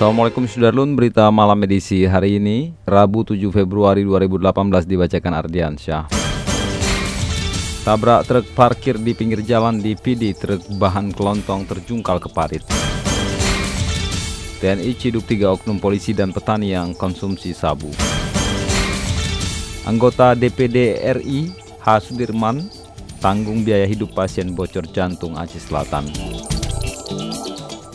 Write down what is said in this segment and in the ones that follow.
Assalamualaikum Sudarlun, berita malam edisi hari ini, Rabu 7 Februari 2018 dibacakan Ardian Syah. Tabrak truk parkir di pinggir jalan di PD, truk bahan kelontong terjungkal ke parit. TNI ciduk tiga oknum polisi dan petani yang konsumsi sabu. Anggota DPD RI H. Sudirman tanggung biaya hidup pasien bocor jantung Aceh Selatan.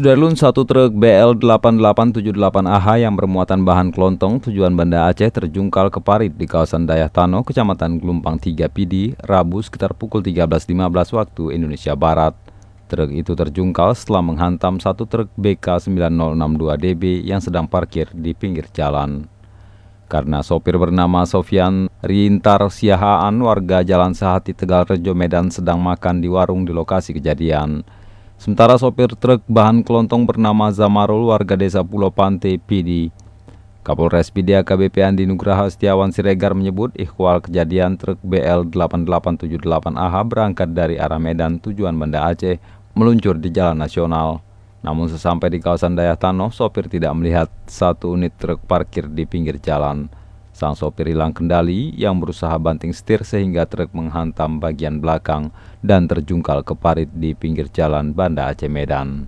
Sudarlun satu truk BL8878AH yang bermuatan bahan kelontong tujuan Banda Aceh terjungkal ke parit di kawasan Dayah Tano, Kecamatan Gelumpang 3 PD, Rabu sekitar pukul 13.15 waktu Indonesia Barat. Truk itu terjungkal setelah menghantam satu truk BK9062DB yang sedang parkir di pinggir jalan. Karena sopir bernama Sofian Rintar Siahaan warga Jalan Sehati Tegal Rejo Medan sedang makan di warung di lokasi kejadian. Sementara sopir truk bahan kelontong bernama Zamarul warga desa Pulau Pante PD. Kapolres PD AKBP Andi Nugraha Setiawan Siregar menyebut ikhwal kejadian truk BL 8878AH berangkat dari arah Medan tujuan Banda Aceh meluncur di jalan nasional. Namun sesampai di kawasan Dayah Tano, sopir tidak melihat satu unit truk parkir di pinggir jalan. Sang sopir hilang kendali yang berusaha banting setir sehingga truk menghantam bagian belakang dan terjungkal ke parit di pinggir jalan Banda Aceh Medan.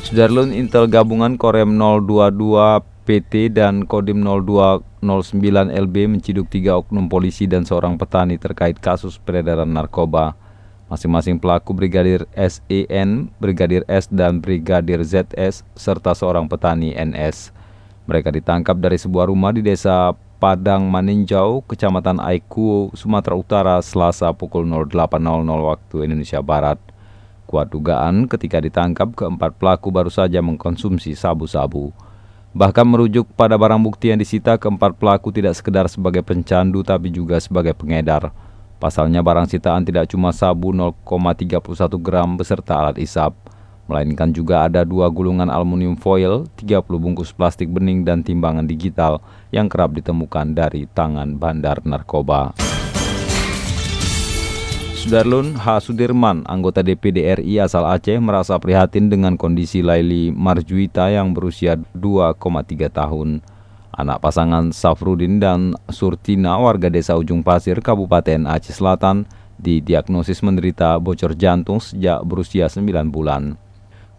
Sudarlun Intel Gabungan Korem 022 PT dan Kodim 0209 LB menciduk tiga oknum polisi dan seorang petani terkait kasus peredaran narkoba. Masing-masing pelaku Brigadir SEN, Brigadir S, dan Brigadir ZS, serta seorang petani NS. Mereka ditangkap dari sebuah rumah di desa Padang Maninjau, Kecamatan Aiku, Sumatera Utara, Selasa pukul 08.00 waktu Indonesia Barat. Kuat dugaan ketika ditangkap keempat pelaku baru saja mengkonsumsi sabu-sabu. Bahkan merujuk pada barang bukti yang disita keempat pelaku tidak sekedar sebagai pencandu tapi juga sebagai pengedar. Pasalnya barang sitaan tidak cuma sabu 0,31 gram beserta alat isap melainkan juga ada dua gulungan aluminium foil, 30 bungkus plastik bening dan timbangan digital yang kerap ditemukan dari tangan bandar narkoba. Sudarlun H. Sudirman, anggota DPD RI asal Aceh merasa prihatin dengan kondisi Laili Marjuita yang berusia 2,3 tahun. Anak pasangan Safrudin dan Surtina warga desa Ujung Pasir, Kabupaten Aceh Selatan, didiagnosis menderita bocor jantung sejak berusia 9 bulan.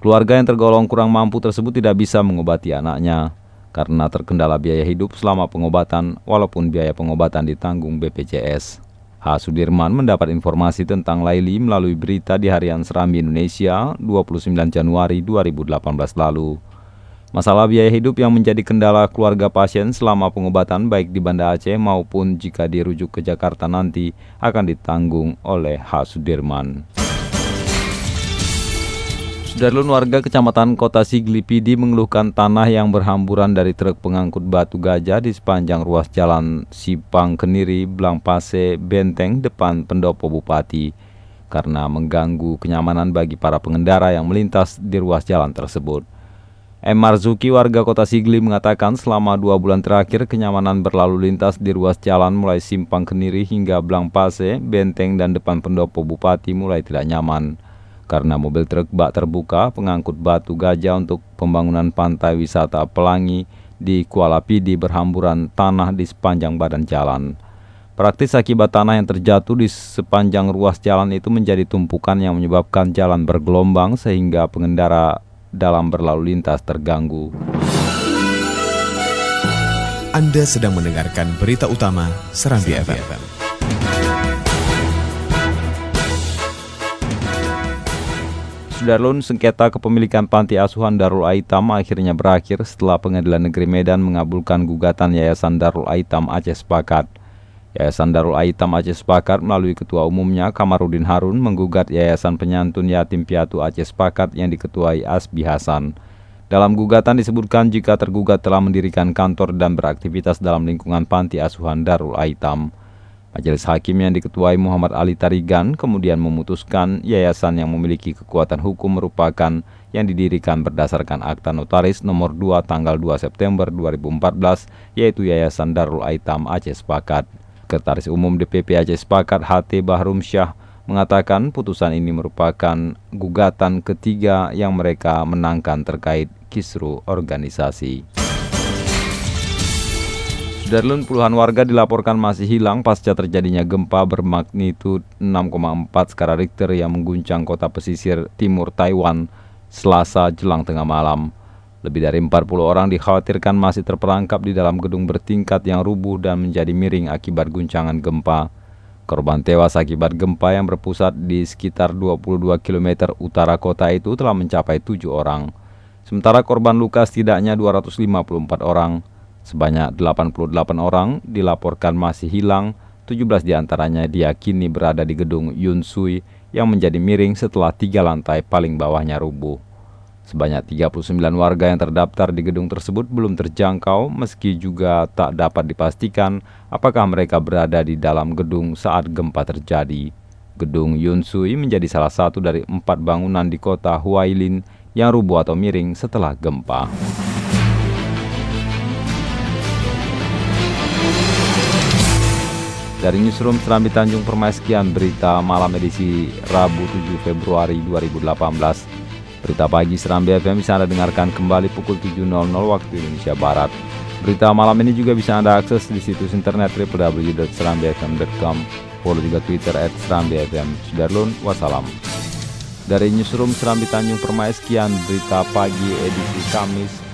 Keluarga yang tergolong kurang mampu tersebut tidak bisa mengobati anaknya karena terkendala biaya hidup selama pengobatan walaupun biaya pengobatan ditanggung BPJS. H. Sudirman mendapat informasi tentang Laili melalui berita di Harian Serambi Indonesia 29 Januari 2018 lalu. Masalah biaya hidup yang menjadi kendala keluarga pasien selama pengobatan baik di Banda Aceh maupun jika dirujuk ke Jakarta nanti akan ditanggung oleh H. Sudirman. Sudarlun warga kecamatan Kota Sigli Pidi mengeluhkan tanah yang berhamburan dari truk pengangkut batu gajah di sepanjang ruas jalan Sipang Keniri, Blangpase, Benteng depan pendopo Bupati karena mengganggu kenyamanan bagi para pengendara yang melintas di ruas jalan tersebut. M. Marzuki warga kota Sigli mengatakan selama dua bulan terakhir kenyamanan berlalu lintas di ruas jalan mulai Simpang Keniri hingga Blangpase, Benteng dan depan pendopo Bupati mulai tidak nyaman karena mobil truk bak terbuka pengangkut batu gajah untuk pembangunan pantai wisata Pelangi di Kuala Pidi berhamburan tanah di sepanjang badan jalan. Praktis akibat tanah yang terjatuh di sepanjang ruas jalan itu menjadi tumpukan yang menyebabkan jalan bergelombang sehingga pengendara dalam berlalu lintas terganggu. Anda sedang mendengarkan berita utama Serambi, FM. FM. Sudarlun sengketa kepemilikan panti asuhan Darul Aitam akhirnya berakhir setelah Pengadilan Negeri Medan mengabulkan gugatan Yayasan Darul Aitam Aceh Sepakat. Yayasan Darul Aitam Aceh Sepakat melalui ketua umumnya Kamarudin Harun menggugat Yayasan Penyantun Yatim Piatu Aceh Sepakat yang diketuai Asbi Hasan. Dalam gugatan disebutkan jika tergugat telah mendirikan kantor dan beraktivitas dalam lingkungan panti asuhan Darul Aitam. Majelis Hakim yang diketuai Muhammad Ali Tarigan kemudian memutuskan yayasan yang memiliki kekuatan hukum merupakan yang didirikan berdasarkan Akta Notaris nomor 2 tanggal 2 September 2014 yaitu Yayasan Darul Aitam Aceh Sepakat. Sekretaris Umum DPP Aceh Sepakat HT Bahrum Syah mengatakan putusan ini merupakan gugatan ketiga yang mereka menangkan terkait kisru organisasi. Darlun puluhan warga dilaporkan masih hilang pasca terjadinya gempa bermagnitud 6,4 skala Richter yang mengguncang kota pesisir timur Taiwan selasa jelang tengah malam. Lebih dari 40 orang dikhawatirkan masih terperangkap di dalam gedung bertingkat yang rubuh dan menjadi miring akibat guncangan gempa. Korban tewas akibat gempa yang berpusat di sekitar 22 km utara kota itu telah mencapai 7 orang. Sementara korban luka setidaknya 254 orang. Sebanyak 88 orang dilaporkan masih hilang, 17 di antaranya diyakini berada di gedung Yunsui yang menjadi miring setelah tiga lantai paling bawahnya rubuh. Sebanyak 39 warga yang terdaftar di gedung tersebut belum terjangkau meski juga tak dapat dipastikan apakah mereka berada di dalam gedung saat gempa terjadi. Gedung Yunsui menjadi salah satu dari empat bangunan di kota Huailin yang rubuh atau miring setelah gempa. Dari Newsroom Serambi Tanjung Permai sekian berita malam edisi Rabu 7 Februari 2018. Berita pagi Serambi FM bisa Anda dengarkan kembali pukul 7.00 waktu Indonesia Barat. Berita malam ini juga bisa Anda akses di situs internet www.serambifm.com. Follow juga Twitter at Serambi FM. Sudarlun, wassalam. Dari Newsroom Serambi Tanjung Permai, sekian berita pagi edisi Kamis